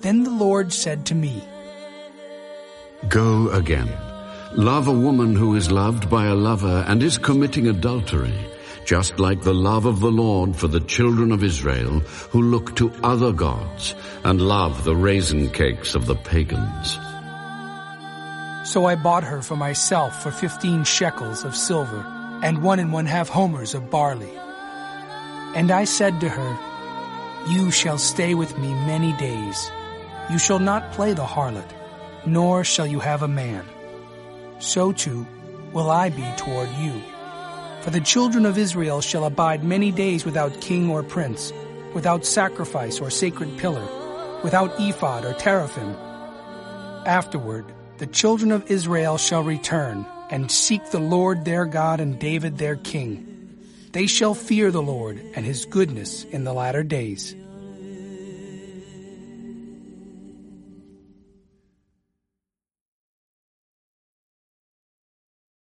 Then the Lord said to me, Go again. Love a woman who is loved by a lover and is committing adultery, just like the love of the Lord for the children of Israel who look to other gods and love the raisin cakes of the pagans. So I bought her for myself for fifteen shekels of silver and one and one half homers of barley. And I said to her, You shall stay with me many days. You shall not play the harlot, nor shall you have a man. So too will I be toward you. For the children of Israel shall abide many days without king or prince, without sacrifice or sacred pillar, without ephod or teraphim. Afterward, the children of Israel shall return and seek the Lord their God and David their king. They shall fear the Lord and his goodness in the latter days.